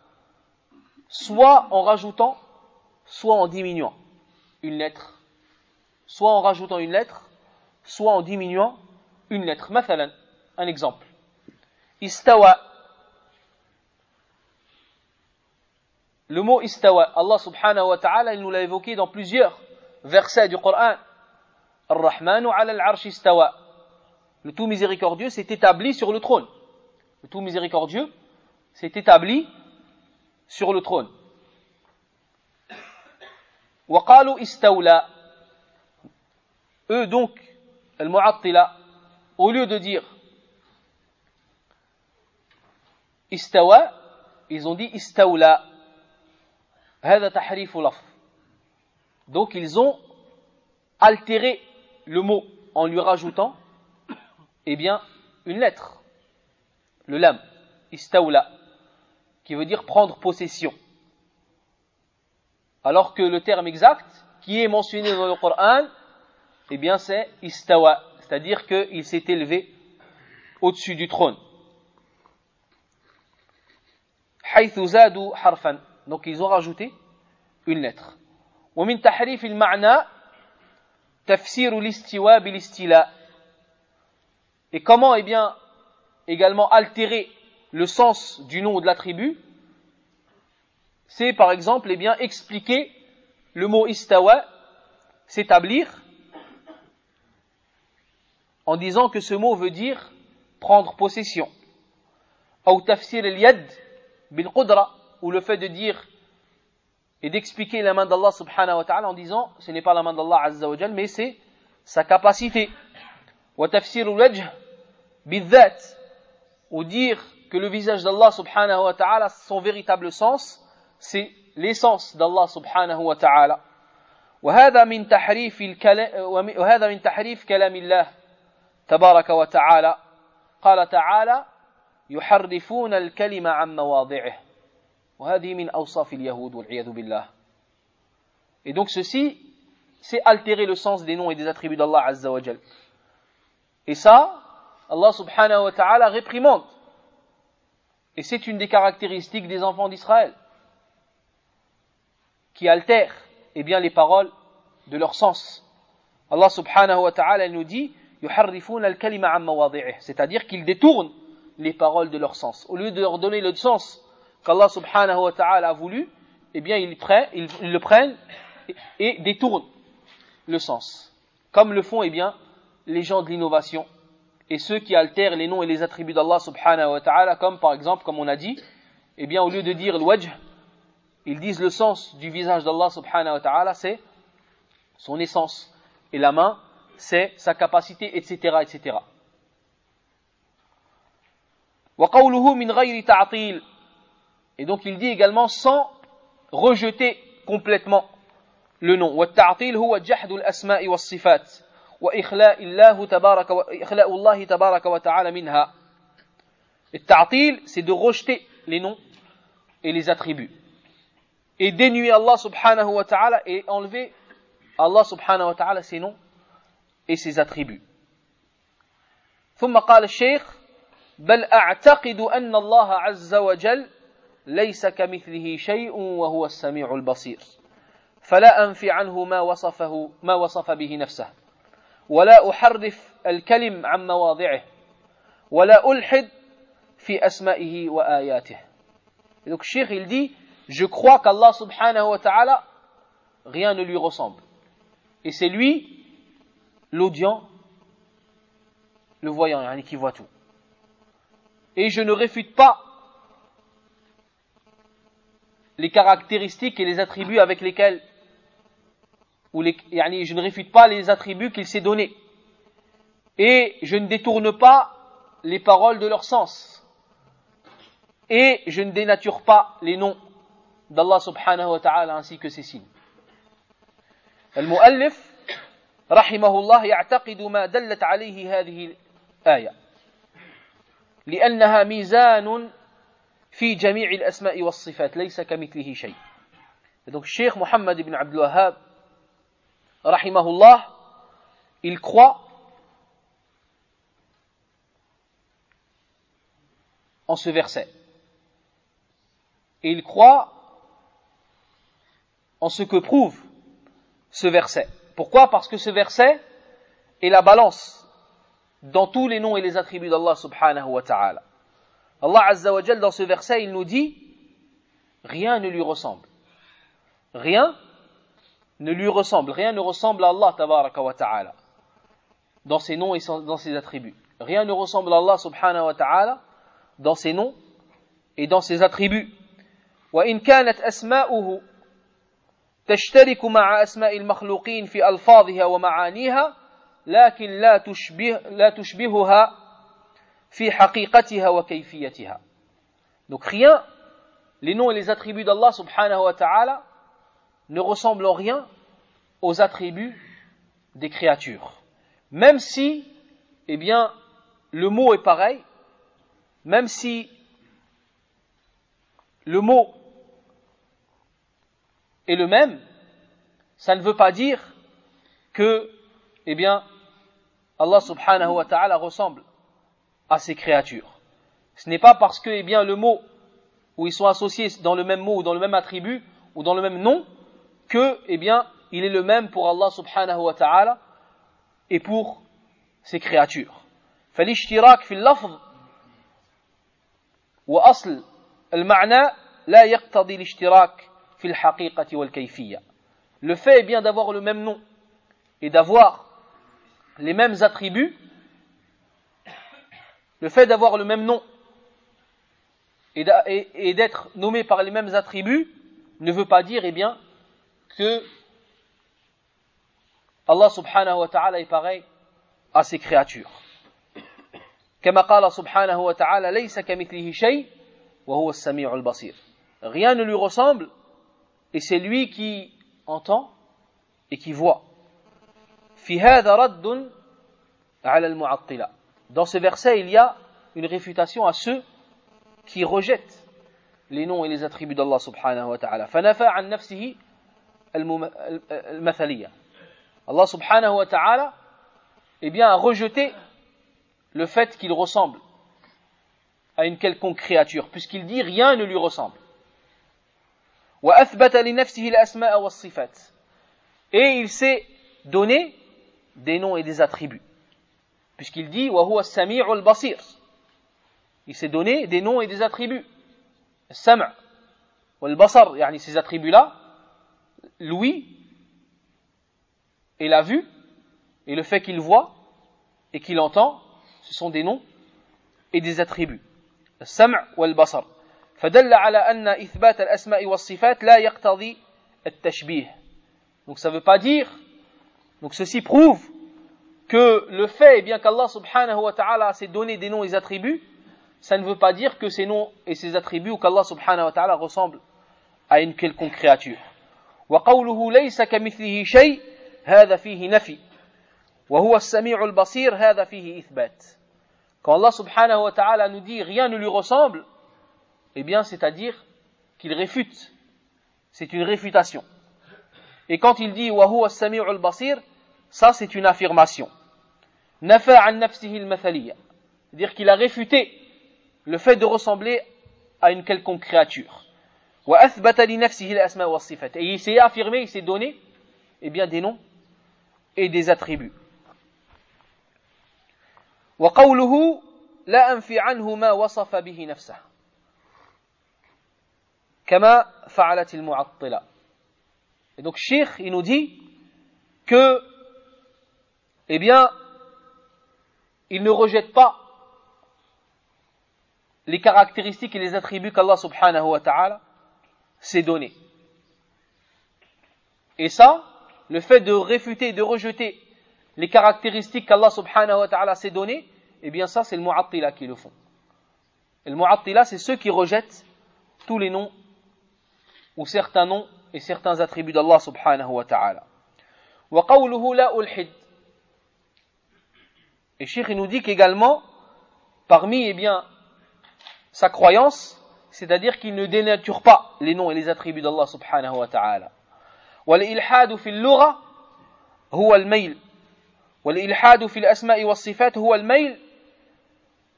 soit en rajoutant, soit en diminuant une lettre, soit en rajoutant une lettre, soit en diminuant une lettre. Mathalan, un exemple. Istawa. Le mot istawa, Allah subhanahu wa ta'ala, il nous l'a évoqué dans plusieurs versets du Coran. Ar-Rahmanu ala al-arsh istawa le tout miséricordieux s'est établi sur le trône. Le tout miséricordieux s'est établi sur le trône. وقالوا istawla. eux donc al-mu'attila au lieu de dire istawa, ils ont dit istawla. Donc ils ont altéré le mot en lui rajoutant eh une lettre, le lam, istaula, qui veut dire prendre possession. Alors que le terme exact qui est mentionné dans le Coran, eh c'est istawa, c'est-à-dire qu'il s'est élevé au-dessus du trône. donc ils ont rajouté une lettre ومن تحريف المعنى تفسير الاستواء بالاستيلاء et comment, eh bien, également altérer le sens du nom ou de l'attribut c'est par exemple eh bien, expliquer le mot istawa, s'établir, en disant que ce mot veut dire prendre possession. Ou tafsir al-yad bil qudra, ou le fait de dire et d'expliquer la main d'Allah subhanahu wa ta'ala en disant ce n'est pas la main d'Allah azza wa mais c'est sa capacité. Ou tafsir al-wajh bil ou dire que le visage d'Allah subhanahu wa ta'ala, son véritable sens, c'est l'essence d'Allah subhanahu wa ta'ala. وهذا من تحريف الكلام وهذا من تحريف كلام الله تبارك وتعالى قال تعالى يحرفون الكلمة عن مواضعه وهذه من أوصاف اليهود والعياذ بالله Et donc ceci, c'est altérer le sens des noms et des attributs d'Allah Azza wa Jal. Et ça, Allah subhanahu wa ta'ala réprimande. Et c'est une des caractéristiques des enfants d'Israël qui altèrent eh bien, les paroles de leur sens. Allah subhanahu wa ta'ala nous dit c'est-à-dire qu'ils détournent les paroles de leur sens. Au lieu de leur donner le sens qu'Allah subhanahu wa ta'ala a voulu, eh bien ils, prennent, ils, le prennent et, détournent le sens. Comme le font eh bien les gens de l'innovation et ceux qui altèrent les noms et les attributs d'Allah subhanahu wa ta'ala, comme par exemple, comme on a dit, eh bien au lieu de dire le wajh, ils disent le sens du visage d'Allah subhanahu wa ta'ala, c'est son essence. Et la main, c'est sa capacité, etc., etc. Et donc il dit également sans rejeter complètement le nom. والتعطيل هو جحد الأسماء والصفات وإخلاء الله تبارك وإخلاء الله تبارك وتعالى منها. التعطيل c'est de rejeter les noms et les attributs et dénuer Allah subhanahu wa ta'ala et enlever Allah subhanahu wa ta'ala ses noms et ses attributs. ثم قال الشيخ بل أعتقد أن الله عز وجل ليس كمثله شيء وهو السميع البصير فلا أنفي عنه ما وصفه ما وصف به نفسه ولا أحرف الكلم عن مواضعه ولا ألحد في أسمائه وآياته donc الشيخ il dit je crois qu'Allah subhanahu wa ta'ala, rien ne lui ressemble. Et c'est lui, le voyant, qui voit tout. Et je ne réfute pas les caractéristiques et les attributs avec lesquels, ou les, je ne réfute pas les attributs qu'il s'est donnés. Et je ne détourne pas les paroles de leur sens. Et je ne dénature pas les noms d'Allah subhanahu wa ta'ala ainsi que ses signes. المؤلف رحمه الله يعتقد ما دلت عليه هذه الآية لأنها ميزان في جميع الأسماء والصفات ليس كمثله شيء donc Cheikh Mohammed ibn Abdul Wahhab rahimahullah il croit en ce verset et il croit en ce que prouve ce verset. Pourquoi Parce que ce verset est la balance dans tous les noms et les attributs d'Allah subhanahu wa ta'ala. Allah azza wa dans ce verset, il nous dit rien ne lui ressemble. Rien ne lui ressemble, rien ne ressemble à Allah tabaraka wa ta'ala dans ses noms et dans ses attributs. Rien ne ressemble à Allah subhanahu wa ta'ala dans ses noms et dans ses attributs. وإن كانت أسماؤه تشترك مع أسماء المخلوقين في ألفاظها ومعانيها لكن لا تشبه لا تشبهها في حقيقتها وكيفيتها. Donc rien, les noms et les attributs d'Allah subhanahu wa ta'ala ne ressemblent en rien aux attributs des créatures. Même si, eh bien, le mot est pareil, même si le mot est le même, ça ne veut pas dire que, eh bien, Allah subhanahu wa ta'ala ressemble à ses créatures. Ce n'est pas parce que, eh bien, le mot, où ils sont associés dans le même mot ou dans le même attribut ou dans le même nom, que, eh bien, il est le même pour Allah subhanahu wa ta'ala et pour ses créatures. فالاشتراك في اللفظ وأصل المعنى لا يقتضي الاشتراك في الحقيقة والكيفية le fait est bien d'avoir le même nom et d'avoir les mêmes attributs, le fait d'avoir le même nom et d'être nommé par les mêmes attributs ne veut pas dire, eh bien, que Allah subhanahu wa ta'ala est pareil à ses créatures. Rien ne lui ressemble et c'est lui qui entend et qui voit. Dans ce verset, il y a une réfutation à ceux qui rejettent les noms et les attributs d'Allah subhanahu wa ta'ala. فنفى عن نفسه المثلية. Allah subhanahu wa ta'ala eh bien, a rejeté le fait qu'il ressemble à une quelconque créature, puisqu'il dit rien ne lui ressemble. Et il s'est donné des noms et des attributs, puisqu'il dit Il s'est donné des noms et des attributs. Sam' wal basar, ces attributs-là, l'ouïe et la vue, et le fait qu'il voit et qu'il entend, ce sont des noms et des attributs. السمع والبصر فدل على أن إثبات الأسماء والصفات لا يقتضي التشبيه donc ça ne veut pas dire donc ceci prouve que le fait eh bien qu'Allah subhanahu wa ta'ala s'est donné des noms et des attributs ça ne veut pas dire que ces noms et ces attributs ou qu'Allah subhanahu wa ta'ala ressemble à une quelconque créature وقوله ليس كمثله شيء هذا فيه نفي وهو السميع البصير هذا فيه إثبات Quand Allah subhanahu wa ta'ala nous dit rien ne lui ressemble, eh bien c'est-à-dire qu'il réfute. C'est une réfutation. Et quand il dit wa huwa as-sami'u al-basir, ça, c'est une affirmation. Nafa an nafsihi al-mathaliya. Dire qu'il a réfuté le fait de ressembler à une quelconque créature. Wa athbata li nafsihi asma wa sifat. Et il s'est affirmé, il s'est donné, eh bien, des noms et des attributs. Wa qawluhu la anfi anhu ma wasafa bihi nafsah. Kama fa'alat al-mu'attila. Et donc, Sheikh, il nous dit que eh bien, il ne rejette pas les caractéristiques et les attributs qu'Allah subhanahu wa ta'ala s'est donné. Et ça, le fait de réfuter et de rejeter les caractéristiques qu'Allah subhanahu wa ta'ala s'est données, eh bien ça c'est le mu'attila qui le font. Et le mu'attila c'est ceux qui rejettent tous les noms ou certains noms et certains attributs d'Allah subhanahu wa ta'ala. Et Cheikh nous dit qu'également, parmi eh bien, sa croyance, c'est-à-dire qu'il ne dénature pas les noms et les attributs d'Allah subhanahu wa ta'ala. والإلحاد في اللغة هو الميل والإلحاد في الأسماء والصفات هو الميل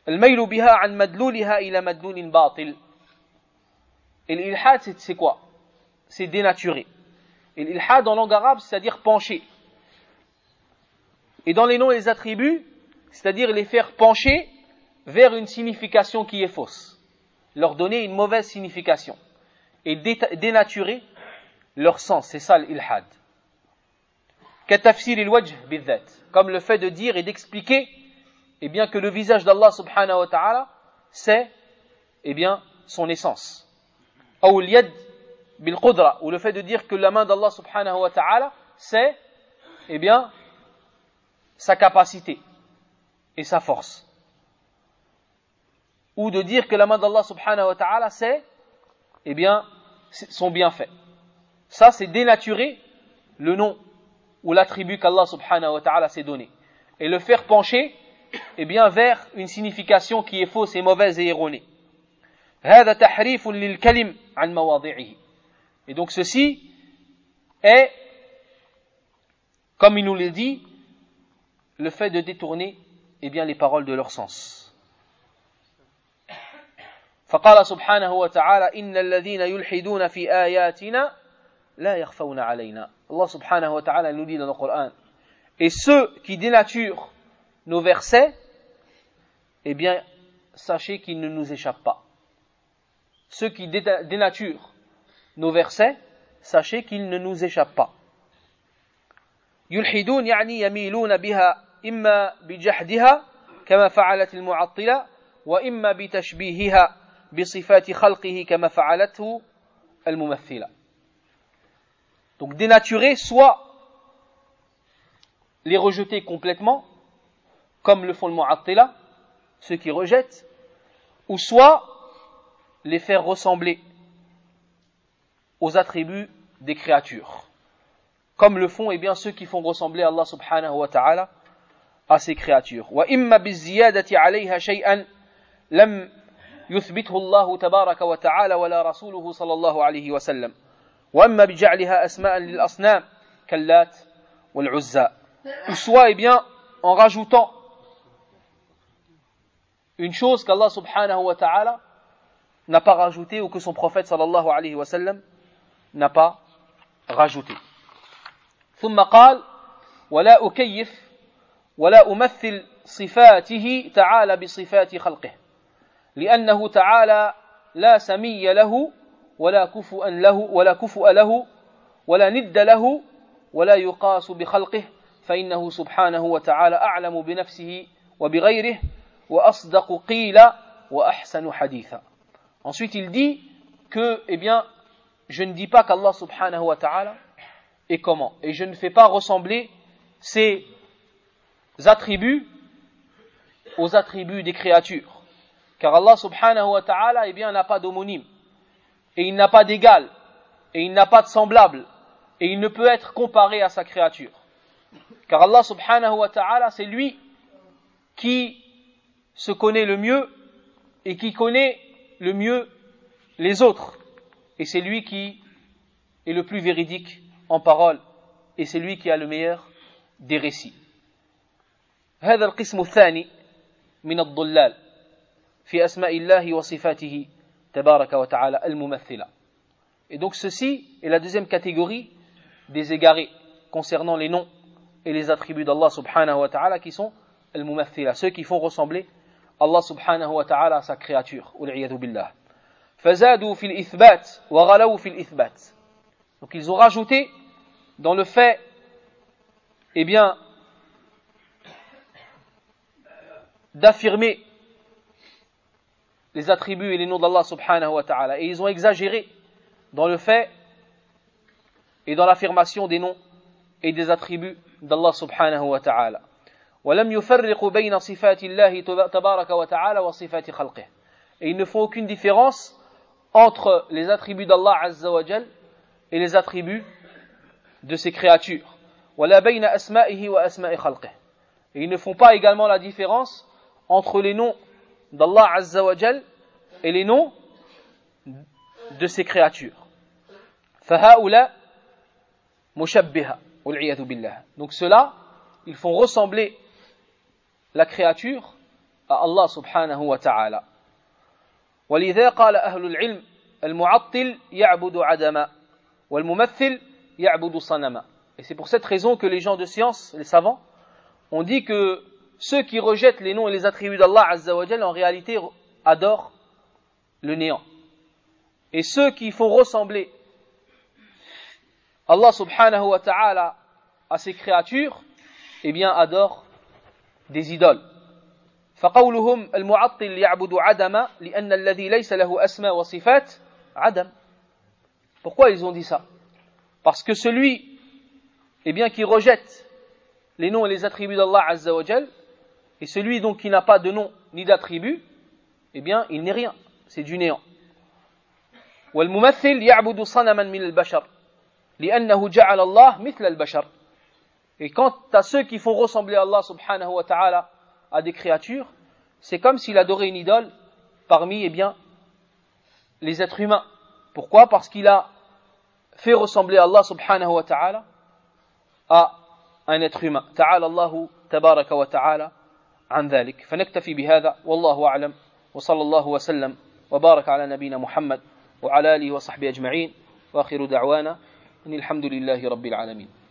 الميل بها عن مدلولها إلى مدلول باطل الإلحاد c'est quoi C'est dénaturé. Et l'ilhad en langue arabe, c'est-à-dire pencher. Et dans les noms et les attributs, c'est-à-dire les faire pencher vers une signification qui est fausse. Leur donner une mauvaise signification. Et dénaturer leur sens, c'est ça l'ilhad. Comme le fait de dire et d'expliquer eh bien que le visage d'Allah subhanahu wa ta'ala c'est eh bien son essence. Ou le fait de dire que la main d'Allah subhanahu wa ta'ala c'est eh bien sa capacité et sa force. Ou de dire que la main d'Allah subhanahu wa ta'ala c'est eh bien son bienfait. Ça, c'est dénaturer le nom ou l'attribut qu'Allah subhanahu wa ta'ala s'est donné. Et le faire pencher, eh bien, vers une signification qui est fausse et mauvaise et erronée. Et donc ceci est, comme il nous l'a dit, le fait de détourner eh bien, les paroles de leur sens. فقال سبحانه وتعالى إن الذين يلحدون في آياتنا لا يخفون علينا Allah subhanahu wa ta'ala nous dit dans le Coran et ceux qui dénaturent nos versets eh bien sachez qu'ils ne nous échappent pas ceux qui dénaturent nos versets, sachez qu'ils ne nous échappent pas. يلحدون يعني يميلون بها إما بجحدها كما فعلت المعطلة وإما بتشبيهها بصفات خلقه كما فعلته الممثلة Donc dénaturer soit les rejeter complètement, comme le font le Mu'attila, ceux qui rejettent, ou soit les faire ressembler aux attributs des créatures. Comme le font eh bien, ceux qui font ressembler Allah subhanahu wa ta'ala à ces créatures. وإما بالزيادة عليها شيئا لم يثبته الله تبارك وتعالى ولا رسوله صلى الله عليه وسلم وأما بجعلها أسماء للأصنام كاللات والعزى ou soit eh bien en rajoutant une chose qu'Allah subhanahu wa ta'ala n'a pas rajouté ou que son prophète sallallahu alayhi wa sallam n'a pas rajouté. ثم قال ولا أكيف ولا أمثل صفاته تعالى بصفات خلقه لأنه تعالى لا سمي له ولا كفؤا له ولا كفؤ له ولا ند له ولا يقاس بخلقه فإنه سبحانه وتعالى أعلم بنفسه وبغيره وأصدق قيل وأحسن حديثا Ensuite, il dit que, eh bien, je ne dis pas qu'Allah subhanahu wa ta'ala est comment. Et je ne fais pas ressembler ses attributs aux attributs des créatures. Car Allah subhanahu wa ta'ala, eh n'a pas d'homonyme. Et il n'a pas d'égal. Et il n'a pas de semblable. Et il ne peut être comparé à sa créature. Car Allah subhanahu wa ta'ala, c'est lui qui se connaît le mieux et qui connaît le mieux les autres. Et c'est lui qui est le plus véridique en parole. Et c'est lui qui a le meilleur des récits. هذا القسم الثاني من الضلال في أسماء الله وصفاته تبارك وتعالى الممثلة. Et donc ceci est la deuxième catégorie des égarés concernant les noms et les attributs d'Allah subhanahu wa ta'ala qui sont al-mumathila, ceux qui font ressembler Allah subhanahu wa ta'ala à sa créature, billah. فزادوا في الإثبات وغلوا في الإثبات. Donc ils ont rajouté dans le fait, eh bien, d'affirmer les attributs et les noms d'Allah subhanahu wa ta'ala. Et ils ont exagéré dans le fait et dans l'affirmation des noms et des attributs d'Allah subhanahu wa ta'ala. ولم يفرق بين صفات الله تبارك وتعالى وصفات خلقه. Et ils ne font aucune différence entre les attributs d'Allah azza wa jal et les attributs de ses créatures. ولا بين أسمائه وأسماء خلقه. Et ils ne font pas également la différence entre les noms d'Allah azza wa jal et les noms de ses créatures. فهؤلاء مشبهة donc ceux-là, ils font ressembler la créature à Allah subhanahu wa ta'ala. ولذا قال أهل العلم المعطل يعبد عدما والممثل يعبد صنما Et c'est pour cette raison que les gens de science, les savants, ont dit que ceux qui rejettent les noms et les attributs d'Allah Azza wa en réalité adorent le néant. Et ceux qui font ressembler Allah subhanahu wa ta'ala à ses créatures, eh bien adore des idoles. فقولهم المعطل يعبد عدم لأن الذي ليس له أسماء وصفات عدم. Pourquoi ils ont dit ça Parce que celui eh bien, qui rejette les noms et les attributs d'Allah Azza wa Jal, et celui donc qui n'a pas de nom ni d'attribut, eh bien, il n'est rien, c'est du néant. والممثل يعبد صنما من البشر لأنه جعل الله مثل البشر Et quant à ceux qui font ressembler Allah subhanahu wa ta'ala à des créatures, c'est comme s'il adorait une idole parmi eh bien, les êtres humains. Pourquoi Parce qu'il a fait ressembler Allah subhanahu wa ta'ala à un être humain. Ta'ala Allahu tabaraka wa ta'ala عن ذلك. فنكتفي بهذا. والله أعلم. وصلى الله وسلم وبارك على نبينا محمد وعلى آله وصحبه أجمعين. وآخر دعوانا أن الحمد لله رب العالمين.